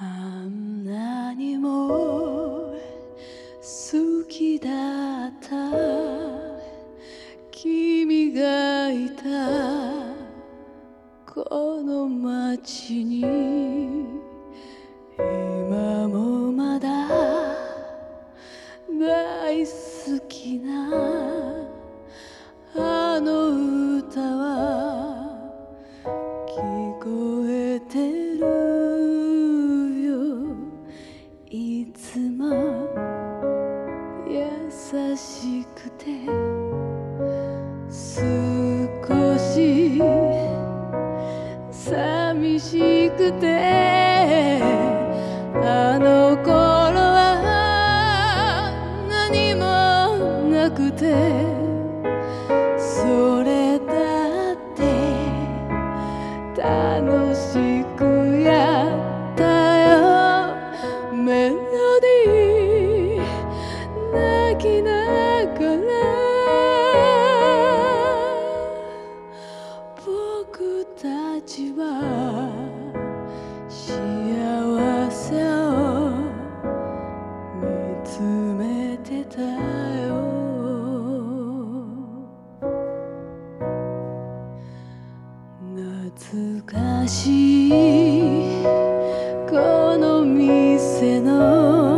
あんなにも好きだった。君がいたこの街に。しくて少し寂しくてあの頃は何もなくてちは幸せを見つめてたよ。懐かしいこの店の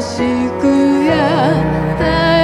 しくやった